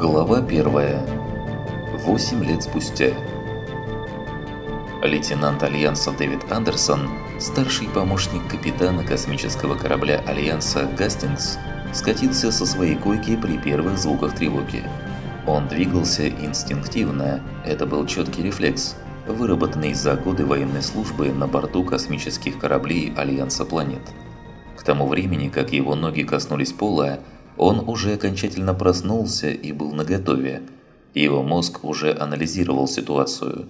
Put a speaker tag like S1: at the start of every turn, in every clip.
S1: Глава первая. Восемь лет спустя. Лейтенант Альянса Дэвид Андерсон, старший помощник капитана космического корабля Альянса Гастингс, скатился со своей койки при первых звуках тревоги. Он двигался инстинктивно, это был четкий рефлекс, выработанный за годы военной службы на борту космических кораблей Альянса планет. К тому времени, как его ноги коснулись пола, он уже окончательно проснулся и был наготове. Его мозг уже анализировал ситуацию.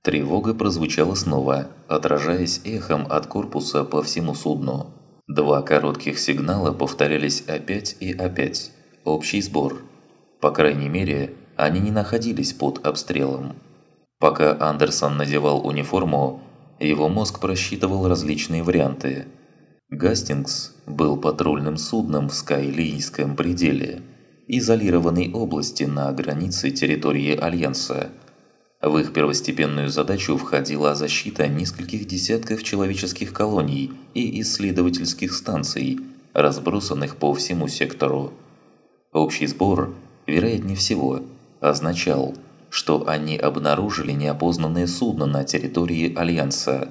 S1: Тревога прозвучала снова, отражаясь эхом от корпуса по всему судну. Два коротких сигнала повторялись опять и опять. Общий сбор. По крайней мере, они не находились под обстрелом. Пока Андерсон надевал униформу, его мозг просчитывал различные варианты. Гастингс был патрульным судном в Скайлийском пределе, изолированной области на границе территории Альянса. В их первостепенную задачу входила защита нескольких десятков человеческих колоний и исследовательских станций, разбросанных по всему сектору. Общий сбор, вероятнее всего, означал – что они обнаружили неопознанное судно на территории Альянса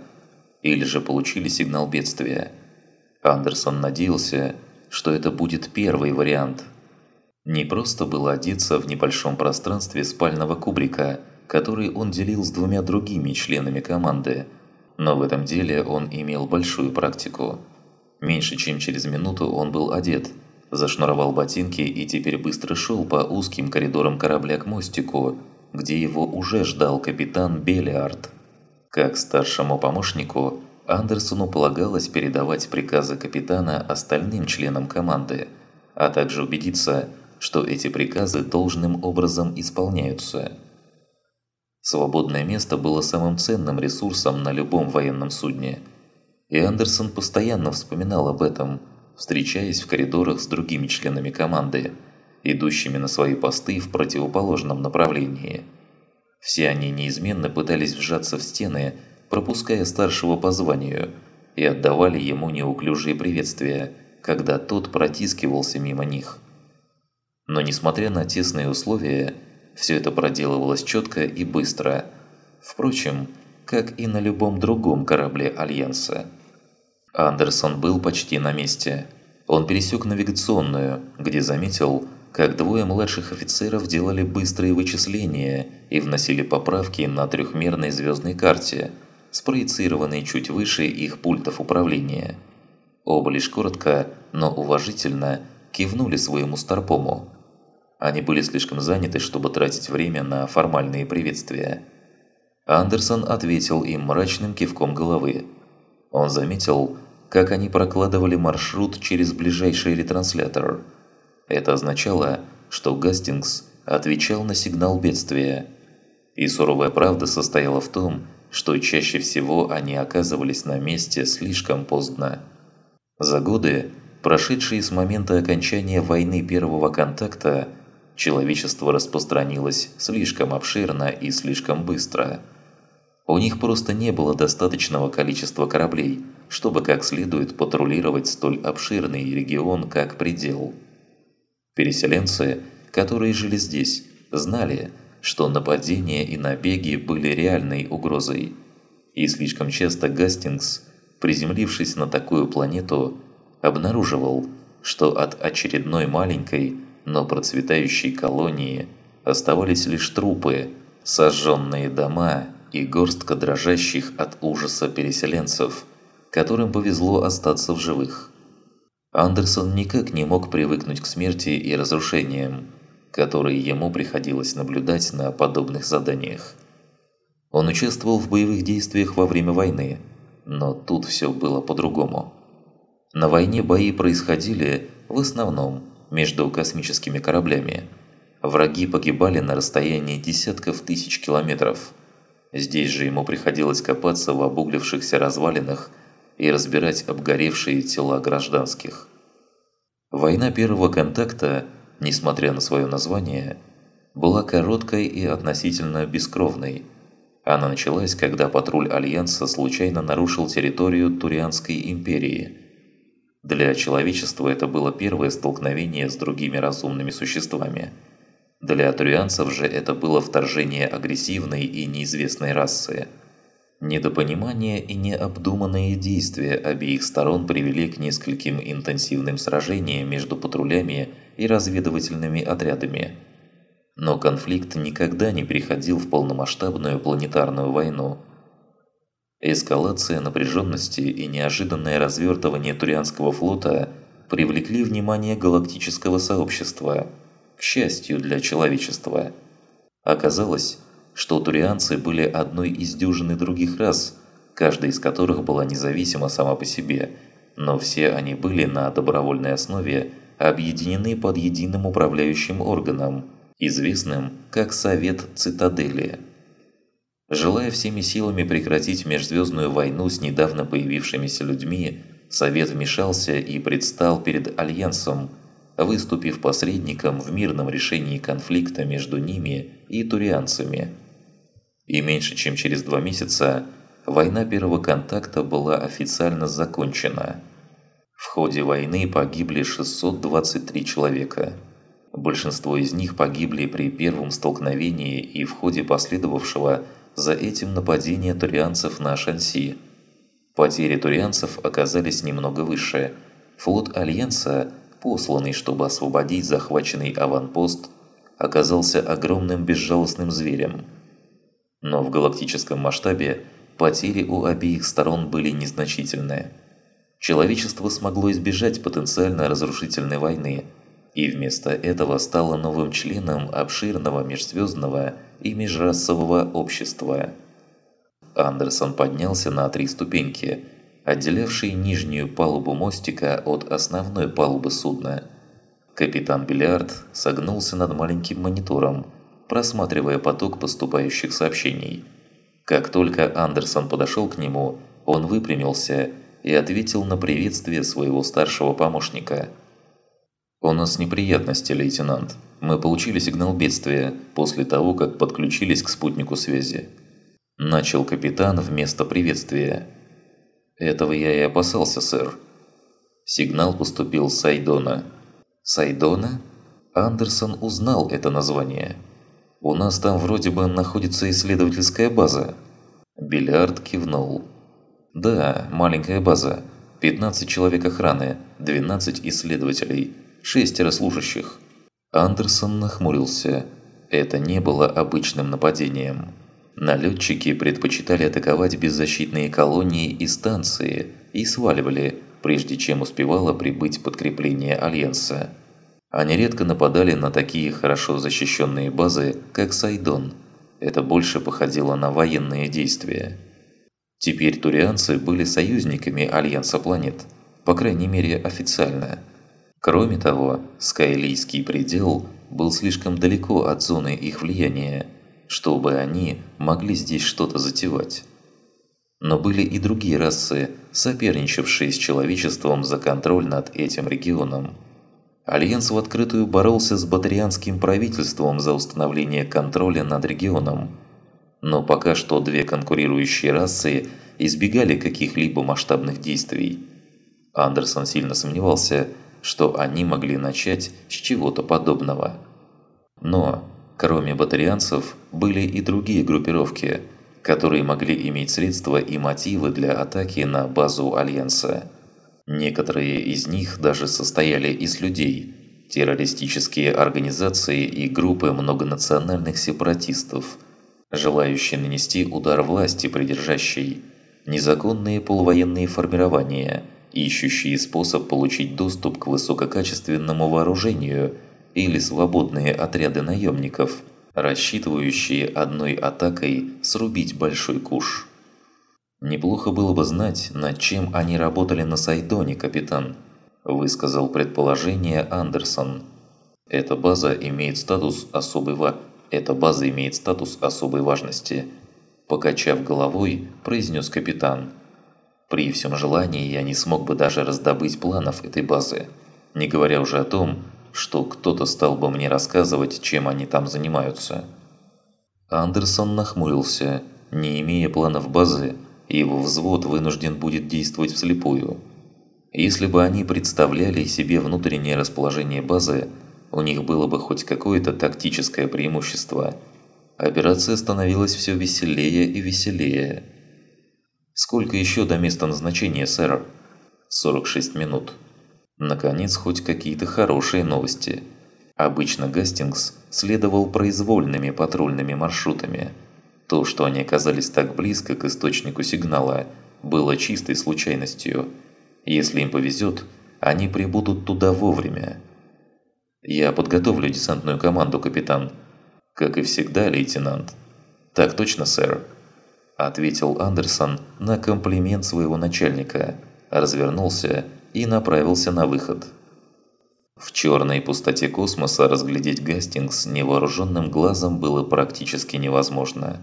S1: или же получили сигнал бедствия. Андерсон надеялся, что это будет первый вариант. Не просто было одеться в небольшом пространстве спального кубрика, который он делил с двумя другими членами команды, но в этом деле он имел большую практику. Меньше чем через минуту он был одет, зашнуровал ботинки и теперь быстро шел по узким коридорам корабля к мостику, где его уже ждал капитан Белиард. Как старшему помощнику, Андерсону полагалось передавать приказы капитана остальным членам команды, а также убедиться, что эти приказы должным образом исполняются. Свободное место было самым ценным ресурсом на любом военном судне, и Андерсон постоянно вспоминал об этом, встречаясь в коридорах с другими членами команды – идущими на свои посты в противоположном направлении. Все они неизменно пытались вжаться в стены, пропуская старшего по званию, и отдавали ему неуклюжие приветствия, когда тот протискивался мимо них. Но несмотря на тесные условия, все это проделывалось четко и быстро. Впрочем, как и на любом другом корабле Альянса. Андерсон был почти на месте. Он пересек навигационную, где заметил, как двое младших офицеров делали быстрые вычисления и вносили поправки на трехмерной звездной карте, спроецированной чуть выше их пультов управления. Оба лишь коротко, но уважительно кивнули своему старпому. Они были слишком заняты, чтобы тратить время на формальные приветствия. Андерсон ответил им мрачным кивком головы. Он заметил, как они прокладывали маршрут через ближайший ретранслятор – это означало, что Гастингс отвечал на сигнал бедствия. И суровая правда состояла в том, что чаще всего они оказывались на месте слишком поздно. За годы, прошедшие с момента окончания войны первого контакта, человечество распространилось слишком обширно и слишком быстро. У них просто не было достаточного количества кораблей, чтобы как следует патрулировать столь обширный регион, как предел. Переселенцы, которые жили здесь, знали, что нападения и набеги были реальной угрозой. И слишком часто Гастингс, приземлившись на такую планету, обнаруживал, что от очередной маленькой, но процветающей колонии оставались лишь трупы, сожженные дома и горстка дрожащих от ужаса переселенцев, которым повезло остаться в живых. Андерсон никак не мог привыкнуть к смерти и разрушениям, которые ему приходилось наблюдать на подобных заданиях. Он участвовал в боевых действиях во время войны, но тут все было по-другому. На войне бои происходили в основном между космическими кораблями. Враги погибали на расстоянии десятков тысяч километров. Здесь же ему приходилось копаться в обуглившихся развалинах и разбирать обгоревшие тела гражданских. Война первого контакта, несмотря на свое название, была короткой и относительно бескровной. Она началась, когда патруль Альянса случайно нарушил территорию Турианской империи. Для человечества это было первое столкновение с другими разумными существами. Для турианцев же это было вторжение агрессивной и неизвестной расы. Недопонимание и необдуманные действия обеих сторон привели к нескольким интенсивным сражениям между патрулями и разведывательными отрядами. Но конфликт никогда не переходил в полномасштабную планетарную войну. Эскалация напряженности и неожиданное развертывание Турианского флота привлекли внимание галактического сообщества, к счастью для человечества. Оказалось, что турианцы были одной из дюжины других рас, каждая из которых была независима сама по себе, но все они были на добровольной основе объединены под единым управляющим органом, известным как Совет Цитадели. Желая всеми силами прекратить межзвездную войну с недавно появившимися людьми, Совет вмешался и предстал перед Альянсом, выступив посредником в мирном решении конфликта между ними и турианцами. И меньше чем через два месяца война первого контакта была официально закончена – в ходе войны погибли 623 человека. Большинство из них погибли при первом столкновении и в ходе последовавшего за этим нападения турианцев на Шанси. Потери турианцев оказались немного выше. Флот Альянса, посланный, чтобы освободить захваченный аванпост, оказался огромным безжалостным зверем. Но в галактическом масштабе потери у обеих сторон были незначительные – человечество смогло избежать потенциально разрушительной войны, и вместо этого стало новым членом обширного межзвездного и межрасового общества. Андерсон поднялся на три ступеньки, отделявшие нижнюю палубу мостика от основной палубы судна. Капитан Бильярд согнулся над маленьким монитором, просматривая поток поступающих сообщений. Как только Андерсон подошел к нему, он выпрямился и ответил на приветствие своего старшего помощника. «У нас неприятности, лейтенант. Мы получили сигнал бедствия после того, как подключились к спутнику связи». Начал капитан вместо приветствия. «Этого я и опасался, сэр». Сигнал поступил с Сайдона. «Сайдона?» Андерсон узнал это название. «У нас там вроде бы находится исследовательская база». Бильярд кивнул. Да, маленькая база. 15 человек охраны, 12 исследователей, шестеро служащих. Андерсон нахмурился. Это не было обычным нападением. Налетчики предпочитали атаковать беззащитные колонии и станции и сваливали, прежде чем успевало прибыть подкрепление Альянса. Они редко нападали на такие хорошо защищенные базы, как Сайдон. Это больше походило на военные действия. Теперь турианцы были союзниками Альянса планет, по крайней мере официально. Кроме того, Скиллианский предел был слишком далеко от зоны их влияния, чтобы они могли здесь что-то затевать. Но были и другие расы, соперничавшие с человечеством за контроль над этим регионом. Альянс в открытую боролся с батарианским правительством за установление контроля над регионом – но пока что две конкурирующие расы избегали каких-либо масштабных действий. Андерсон сильно сомневался, что они могли начать с чего-то подобного. Но, кроме батарианцев, были и другие группировки, которые могли иметь средства и мотивы для атаки на базу Альянса. Некоторые из них даже состояли из людей, террористические организации и группы многонациональных сепаратистов – желающие нанести удар власти придержащей, незаконные полувоенные формирования, ищущие способ получить доступ к высококачественному вооружению или свободные отряды наемников, рассчитывающие одной атакой срубить большой куш. «Неплохо было бы знать, над чем они работали на Сайдоне, капитан», – высказал предположение Андерсон. «Эта база имеет статус особой ва эта база имеет статус особой важности. Покачав головой, произнес капитан. При всем желании я не смог бы даже раздобыть планов этой базы, не говоря уже о том, что кто-то стал бы мне рассказывать, чем они там занимаются. Андерсон нахмурился. Не имея планов базы, его взвод вынужден будет действовать вслепую. Если бы они представляли себе внутреннее расположение базы, у них было бы хоть какое-то тактическое преимущество. Операция становилась все веселее и веселее. «Сколько еще до места назначения, сэр?» «46 минут». Наконец, хоть какие-то хорошие новости. Обычно Гастингс следовал произвольными патрульными маршрутами. То, что они оказались так близко к источнику сигнала, было чистой случайностью. Если им повезет, они прибудут туда вовремя. «Я подготовлю десантную команду, капитан». «Как и всегда, лейтенант». «Так точно, сэр», – ответил Андерсон на комплимент своего начальника, развернулся и направился на выход. В черной пустоте космоса разглядеть Гастингс невооруженным глазом было практически невозможно.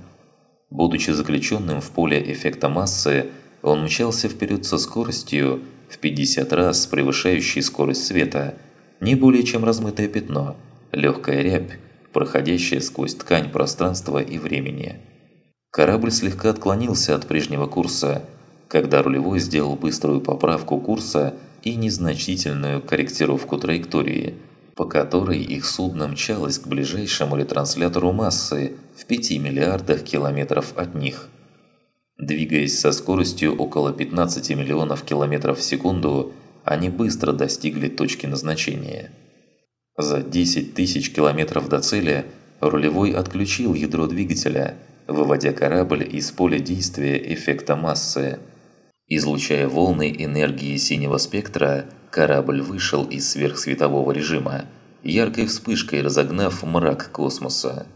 S1: Будучи заключенным в поле эффекта массы, он мчался вперед со скоростью в 50 раз превышающей скорость света, не более чем размытое пятно, легкая рябь, проходящая сквозь ткань пространства и времени. Корабль слегка отклонился от прежнего курса, когда рулевой сделал быструю поправку курса и незначительную корректировку траектории, по которой их судно мчалось к ближайшему ретранслятору массы в 5 миллиардах километров от них. Двигаясь со скоростью около 15 миллионов километров в секунду, они быстро достигли точки назначения. За 10 тысяч километров до цели рулевой отключил ядро двигателя, выводя корабль из поля действия эффекта массы – Излучая волны энергии синего спектра, корабль вышел из сверхсветового режима, яркой вспышкой разогнав мрак космоса.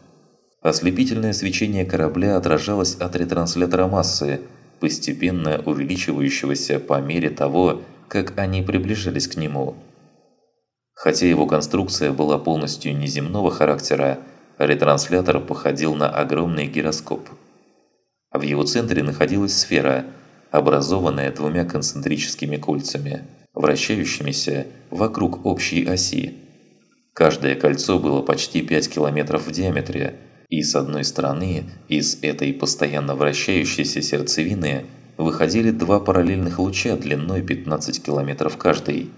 S1: Ослепительное свечение корабля отражалось от ретранслятора массы, постепенно увеличивающегося по мере того, как они приближались к нему. Хотя его конструкция была полностью неземного характера, ретранслятор походил на огромный гироскоп. В его центре находилась сфера – образованная двумя концентрическими кольцами, вращающимися вокруг общей оси. Каждое кольцо было почти 5 километров в диаметре, и с одной стороны из этой постоянно вращающейся сердцевины выходили два параллельных луча длиной 15 километров каждый.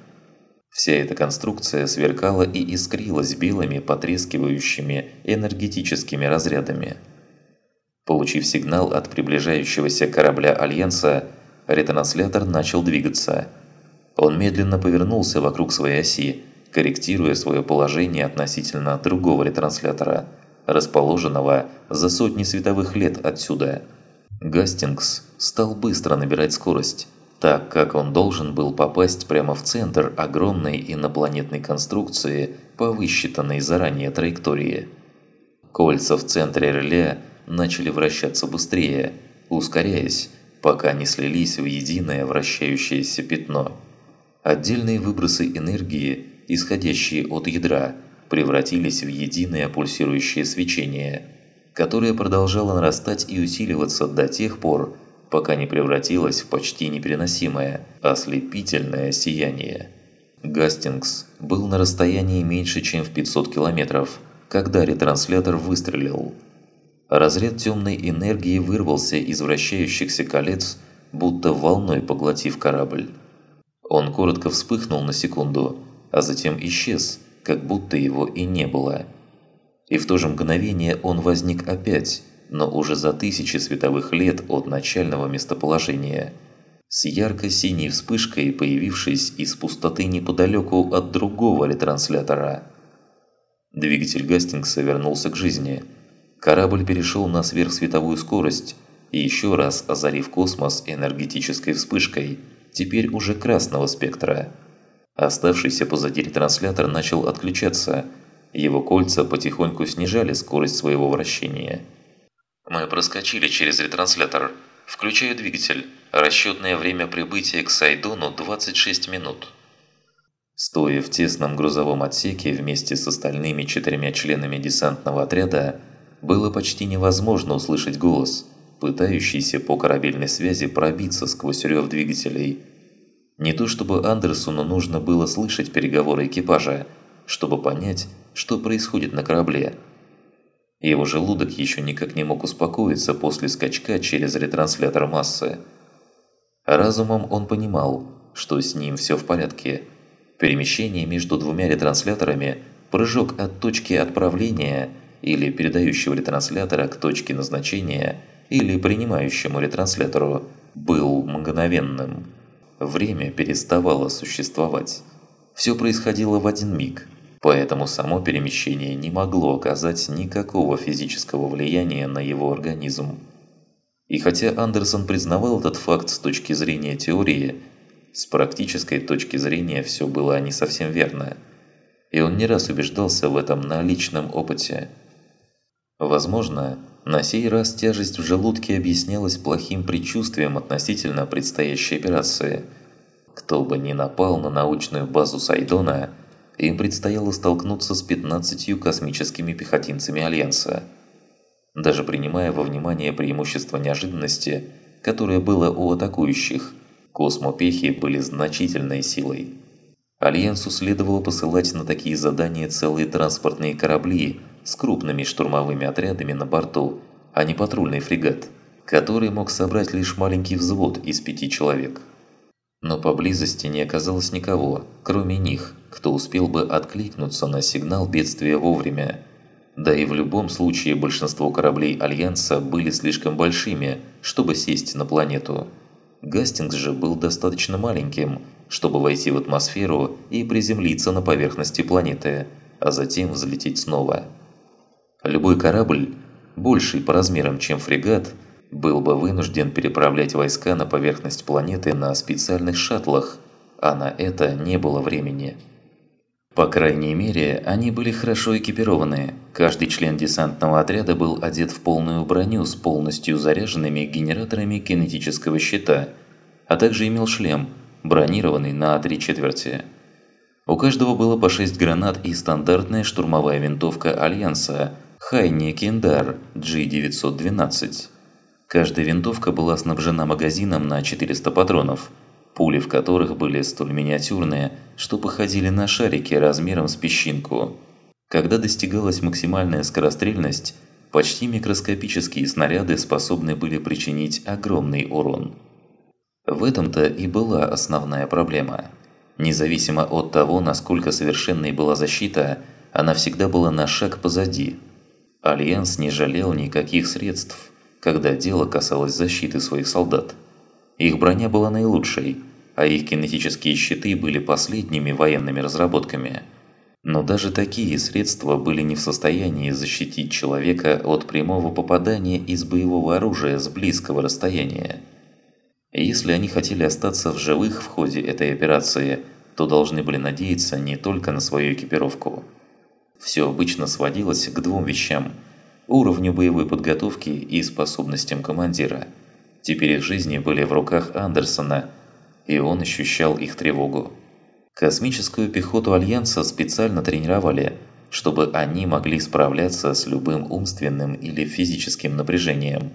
S1: Вся эта конструкция сверкала и искрилась белыми потрескивающими энергетическими разрядами. Получив сигнал от приближающегося корабля Альянса, ретранслятор начал двигаться. Он медленно повернулся вокруг своей оси, корректируя свое положение относительно другого ретранслятора, расположенного за сотни световых лет отсюда. Гастингс стал быстро набирать скорость, так как он должен был попасть прямо в центр огромной инопланетной конструкции по высчитанной заранее траектории. Кольца в центре реле начали вращаться быстрее, ускоряясь, пока не слились в единое вращающееся пятно. Отдельные выбросы энергии, исходящие от ядра, превратились в единое пульсирующее свечение, которое продолжало нарастать и усиливаться до тех пор, пока не превратилось в почти непереносимое, ослепительное сияние. Гастингс был на расстоянии меньше, чем в 500 километров, когда ретранслятор выстрелил – Разряд темной энергии вырвался из вращающихся колец, будто волной поглотив корабль. Он коротко вспыхнул на секунду, а затем исчез, как будто его и не было. И в то же мгновение он возник опять, но уже за тысячи световых лет от начального местоположения, с ярко-синей вспышкой, появившись из пустоты неподалеку от другого ретранслятора. Двигатель Гастингса вернулся к жизни – Корабль перешел на сверхсветовую скорость и еще раз озарив космос энергетической вспышкой, теперь уже красного спектра. Оставшийся позади ретранслятор начал отключаться, его кольца потихоньку снижали скорость своего вращения. «Мы проскочили через ретранслятор. Включаю двигатель. Расчетное время прибытия к Сайдону 26 минут». Стоя в тесном грузовом отсеке вместе с остальными четырьмя членами десантного отряда, было почти невозможно услышать голос, пытающийся по корабельной связи пробиться сквозь рев двигателей. Не то чтобы Андерсону нужно было слышать переговоры экипажа, чтобы понять, что происходит на корабле. Его желудок еще никак не мог успокоиться после скачка через ретранслятор массы. Разумом он понимал, что с ним все в порядке. Перемещение между двумя ретрансляторами прыжок от точки отправления или передающего ретранслятора к точке назначения или принимающему ретранслятору был мгновенным. Время переставало существовать. Все происходило в один миг, поэтому само перемещение не могло оказать никакого физического влияния на его организм. И хотя Андерсон признавал этот факт с точки зрения теории, с практической точки зрения все было не совсем верно. И он не раз убеждался в этом на личном опыте. Возможно, на сей раз тяжесть в желудке объяснялась плохим предчувствием относительно предстоящей операции. Кто бы ни напал на научную базу Сайдона, им предстояло столкнуться с 15 космическими пехотинцами Альянса – даже принимая во внимание преимущество неожиданности, которое было у атакующих, космопехи были значительной силой. Альянсу следовало посылать на такие задания целые транспортные корабли с крупными штурмовыми отрядами на борту, а не патрульный фрегат, который мог собрать лишь маленький взвод из пяти человек. Но поблизости не оказалось никого, кроме них, кто успел бы откликнуться на сигнал бедствия вовремя да и в любом случае большинство кораблей Альянса были слишком большими, чтобы сесть на планету. Гастингс же был достаточно маленьким, чтобы войти в атмосферу и приземлиться на поверхности планеты, а затем взлететь снова. Любой корабль, больший по размерам, чем фрегат, был бы вынужден переправлять войска на поверхность планеты на специальных шаттлах, а на это не было времени. По крайней мере, они были хорошо экипированы. Каждый член десантного отряда был одет в полную броню с полностью заряженными генераторами кинетического щита, а также имел шлем, бронированный на три четверти. У каждого было по 6 гранат и стандартная штурмовая винтовка Альянса Хайни Кендар G912. Каждая винтовка была снабжена магазином на 400 патронов – пули в которых были столь миниатюрные, что походили на шарики размером с песчинку. Когда достигалась максимальная скорострельность, почти микроскопические снаряды способны были причинить огромный урон. В этом-то и была основная проблема. Независимо от того, насколько совершенной была защита, она всегда была на шаг позади. Альянс не жалел никаких средств, когда дело касалось защиты своих солдат. Их броня была наилучшей, а их кинетические щиты были последними военными разработками. Но даже такие средства были не в состоянии защитить человека от прямого попадания из боевого оружия с близкого расстояния. Если они хотели остаться в живых в ходе этой операции, то должны были надеяться не только на свою экипировку. Все обычно сводилось к двум вещам – уровню боевой подготовки и способностям командира. Теперь их жизни были в руках Андерсона – и он ощущал их тревогу. Космическую пехоту Альянса специально тренировали, чтобы они могли справляться с любым умственным или физическим напряжением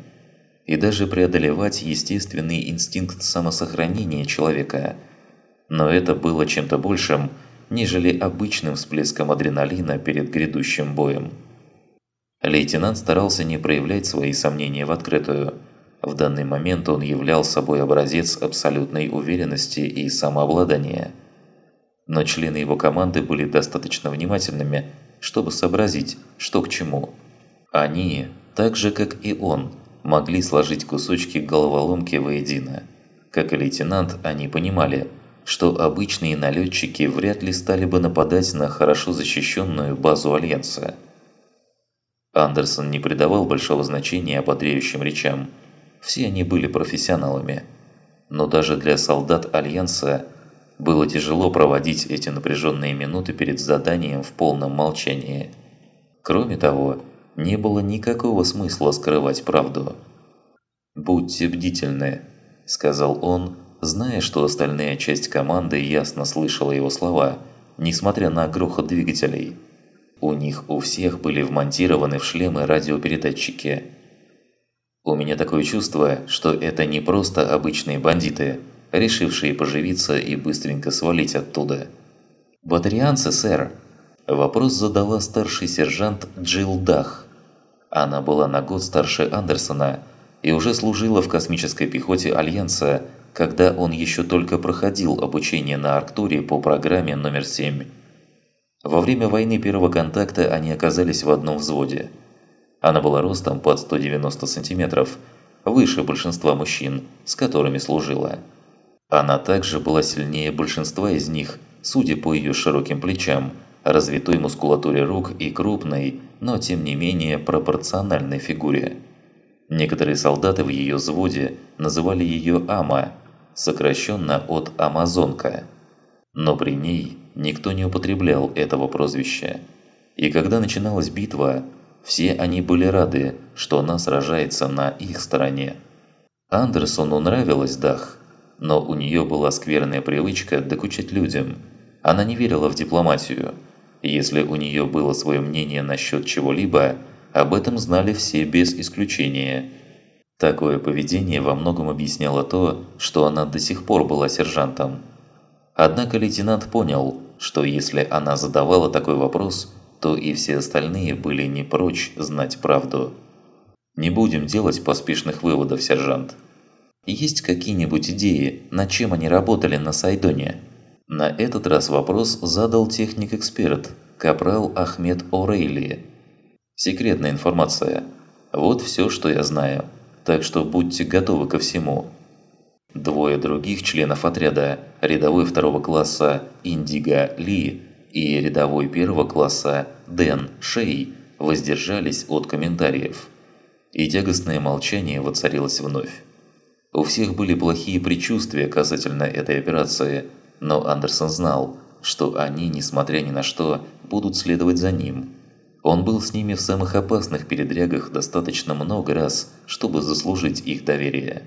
S1: и даже преодолевать естественный инстинкт самосохранения человека. Но это было чем-то большим, нежели обычным всплеском адреналина перед грядущим боем. Лейтенант старался не проявлять свои сомнения в открытую – в данный момент он являл собой образец абсолютной уверенности и самообладания. Но члены его команды были достаточно внимательными, чтобы сообразить, что к чему. Они, так же как и он, могли сложить кусочки головоломки воедино. Как и лейтенант, они понимали, что обычные налетчики вряд ли стали бы нападать на хорошо защищенную базу Альянса. Андерсон не придавал большого значения ободряющим речам – все они были профессионалами. Но даже для солдат Альянса было тяжело проводить эти напряженные минуты перед заданием в полном молчании. Кроме того, не было никакого смысла скрывать правду. «Будьте бдительны», – сказал он, зная, что остальная часть команды ясно слышала его слова, несмотря на грохот двигателей. У них у всех были вмонтированы в шлемы радиопередатчики – у меня такое чувство, что это не просто обычные бандиты, решившие поживиться и быстренько свалить оттуда. «Батарианцы, сэр!» Вопрос задала старший сержант Джилл Дах. Она была на год старше Андерсона и уже служила в космической пехоте Альянса, когда он еще только проходил обучение на Арктуре по программе номер 7. Во время войны первого контакта они оказались в одном взводе. Она была ростом под 190 сантиметров, выше большинства мужчин, с которыми служила. Она также была сильнее большинства из них, судя по ее широким плечам, развитой мускулатуре рук и крупной, но тем не менее пропорциональной фигуре. Некоторые солдаты в ее взводе называли ее Ама, сокращенно от Амазонка. Но при ней никто не употреблял этого прозвища. И когда начиналась битва, все они были рады, что она сражается на их стороне. Андерсону нравилась Дах, но у нее была скверная привычка докучать людям. Она не верила в дипломатию. Если у нее было свое мнение насчет чего-либо, об этом знали все без исключения. Такое поведение во многом объясняло то, что она до сих пор была сержантом. Однако лейтенант понял, что если она задавала такой вопрос, то и все остальные были не прочь знать правду. Не будем делать поспешных выводов, сержант. Есть какие-нибудь идеи, над чем они работали на Сайдоне? На этот раз вопрос задал техник-эксперт, капрал Ахмед О'Рейли. Секретная информация. Вот все, что я знаю. Так что будьте готовы ко всему. Двое других членов отряда, рядовой второго класса Индиго Ли и рядовой первого класса Дэн Шей, воздержались от комментариев. И тягостное молчание воцарилось вновь. У всех были плохие предчувствия касательно этой операции, но Андерсон знал, что они, несмотря ни на что, будут следовать за ним. Он был с ними в самых опасных передрягах достаточно много раз, чтобы заслужить их доверие.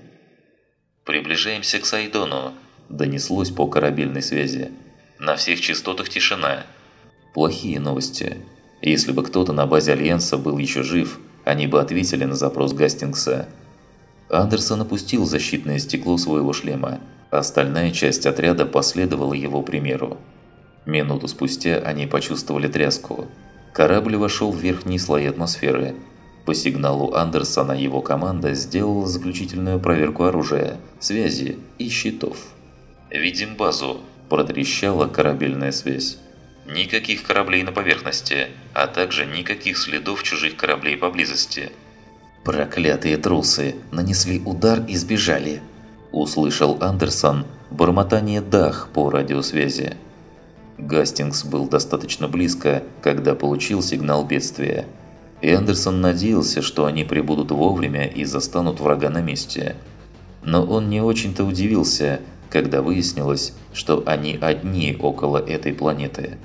S1: «Приближаемся к Сайдону», – донеслось по корабельной связи. «На всех частотах тишина». Плохие новости. Если бы кто-то на базе Альянса был еще жив, они бы ответили на запрос Гастингса. Андерсон опустил защитное стекло своего шлема. Остальная часть отряда последовала его примеру. Минуту спустя они почувствовали тряску. Корабль вошел в верхние слои атмосферы, по сигналу Андерсона его команда сделала заключительную проверку оружия, связи и щитов. «Видим базу», – протрещала корабельная связь. «Никаких кораблей на поверхности, а также никаких следов чужих кораблей поблизости». «Проклятые трусы! Нанесли удар и сбежали!» – услышал Андерсон бормотание «Дах» по радиосвязи. Гастингс был достаточно близко, когда получил сигнал бедствия – и Андерсон надеялся, что они прибудут вовремя и застанут врага на месте. Но он не очень-то удивился, когда выяснилось, что они одни около этой планеты.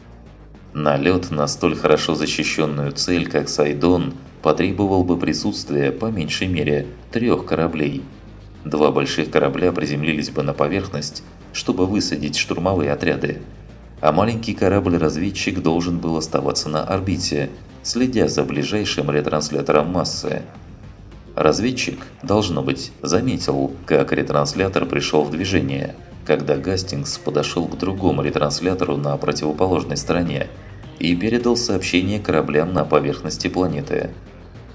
S1: Налет на столь хорошо защищенную цель, как Сайдон, потребовал бы присутствия по меньшей мере трех кораблей. Два больших корабля приземлились бы на поверхность, чтобы высадить штурмовые отряды, а маленький корабль-разведчик должен был оставаться на орбите, следя за ближайшим ретранслятором массы. Разведчик, должно быть, заметил, как ретранслятор пришел в движение, когда Гастингс подошел к другому ретранслятору на противоположной стороне и передал сообщение кораблям на поверхности планеты.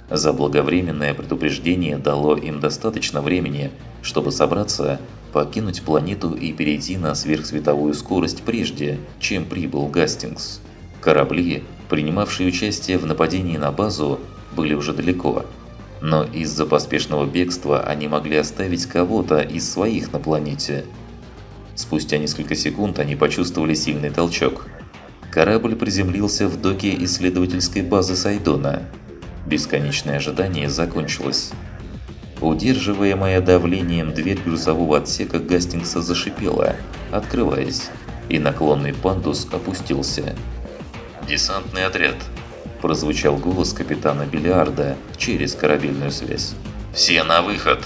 S1: Заблаговременное предупреждение дало им достаточно времени, чтобы собраться, покинуть планету и перейти на сверхсветовую скорость прежде, чем прибыл Гастингс. Корабли, принимавшие участие в нападении на базу, были уже далеко. Но из-за поспешного бегства они могли оставить кого-то из своих на планете. Спустя несколько секунд они почувствовали сильный толчок. Корабль приземлился в доке исследовательской базы Сайдона. Бесконечное ожидание закончилось. Удерживаемая давлением дверь грузового отсека Гастингса зашипела, открываясь, и наклонный пандус опустился. «Десантный отряд», – прозвучал голос капитана Бильярда через корабельную связь. «Все на выход!»